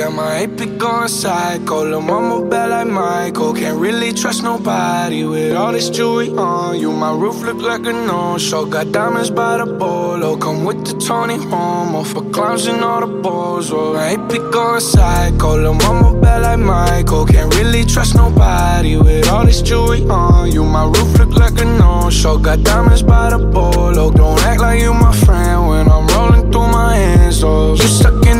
Damn, I ain't be going psycho. Lil' mama bad like Michael. Can't really trust nobody with all this jewelry on you. My roof look like a no-show. Got diamonds by the bolo. Come with the Tony Romo for clowns and all the balls. Oh, I ain't be going psycho. Lil' mama bad like Michael. Can't really trust nobody with all this jewelry on you. My roof look like a no-show. Got diamonds by the bolo. Don't act like you my friend when I'm rolling through my hands. Oh, you stuck in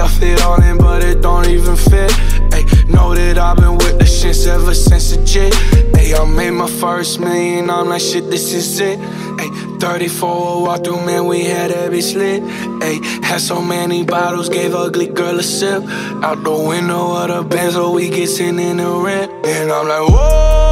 stuff it all in, but it don't even fit. Ayy, know that I've been with the shits ever since the jit. Ayy, I made my first million, I'm like, shit, this is it. Ayy, 34 walk through, man, we had every slit. Ayy, had so many bottles, gave ugly girl a sip. Out the window of the Benz, so we get in the rent. And I'm like, whoa,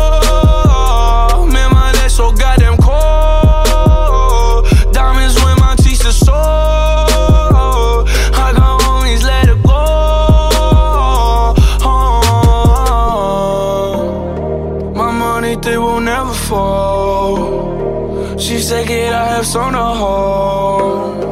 They will never fall. She said, Kid, I have some to hold.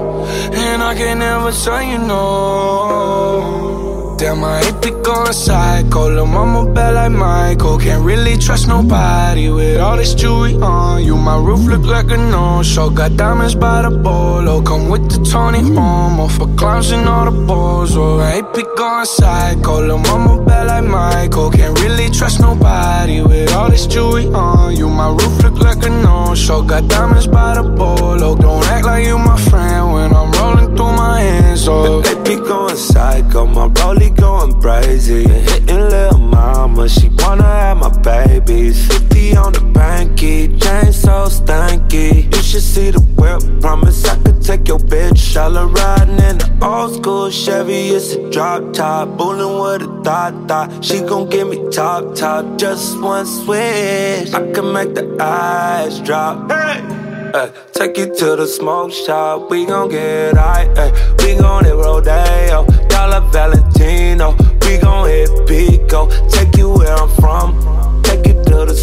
And I can never tell you no. Damn, I ain't be going psycho. Lil' mama bad like Michael. Can't really trust nobody with all this jewelry on you. My roof look like a no-show. Got diamonds by the bolo. Come with the Tony Romo for clowns and all the balls. Oh, I ain't be going psycho. Lil' mama bad like Michael. Can't really trust nobody with all this jewelry on you. My roof look like a no-show. Got diamonds by the bolo. Don't act like you my friend when I'm rolling through my hands. Oh, They be going psycho, my rollie going crazy. Hitting little mama, she wanna have my babies. 50 on the banky, chain so stanky. Should see the whip, promise I could take your bitch. All her riding in the old school Chevy, it's a drop top. Bullin' with a thought thought. She gon' give me top top, just one switch. I can make the eyes drop. Hey! Take you to the smoke shop, we gon' get high. We gon' hit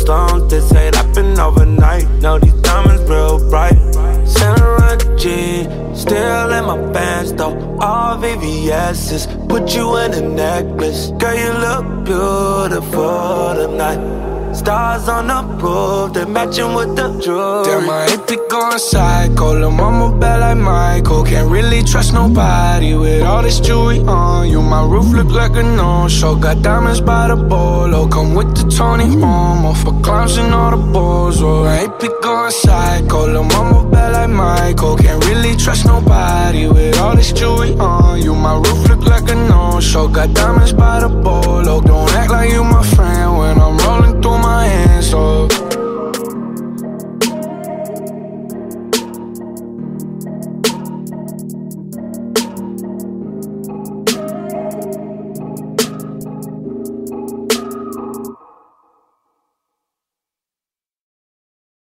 to the this ain't happen overnight. No, these diamonds real bright. Saint G, still in my pants though. All VVS's, put you in a necklace. Girl, you look beautiful tonight. Stars on the roof, they matching with the jewelry. Damn, I ain't be going psycho. Lil' mama bad like really trust nobody with all this jewelry on you. My roof look like a no-show. Got diamonds by the bolo. Come with the Tony Romo for clowns and all the balls. Oh, I ain't be going psycho. Lil' mama bad like Michael. Can't really trust nobody with all this jewelry on you. My roof look like a no-show. Got diamonds by the bolo.